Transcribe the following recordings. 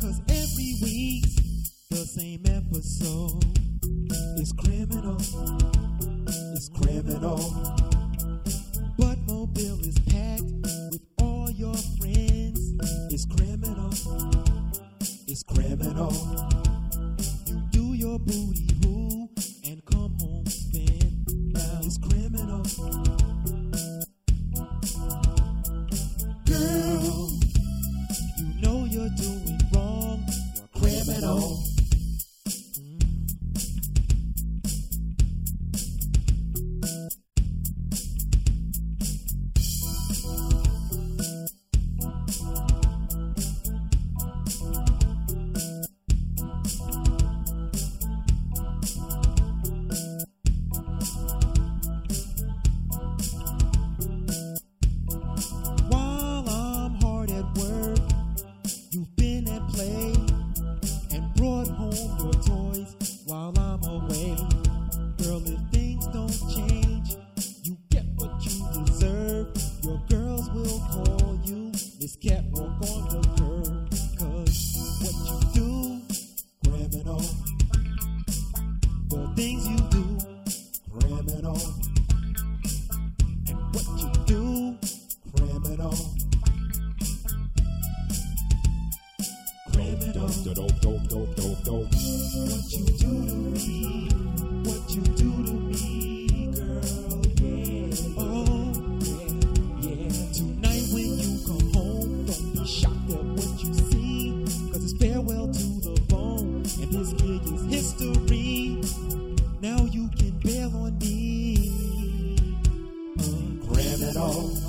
Cause every week, the same episode. It's criminal. It's criminal. But Mobile is packed with all your friends. It's criminal. It's criminal. You do your booty hoo and come home spend. Now it's criminal. Girl, you know you're doing wrong. You're criminal. Call you Miss Catwalk on the curb. Cause what you do, criminal. The things you do, criminal. And what you do, criminal. Criminal. What you do to me, criminal.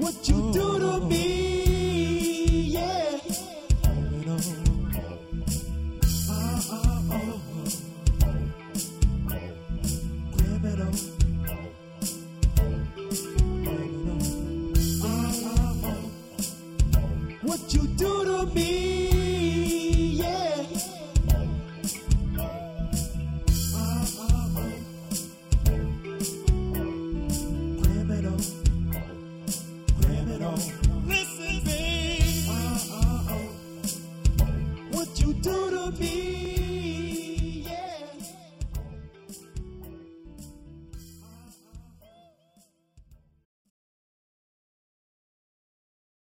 what you do to me. Yeah. All. What you do to me.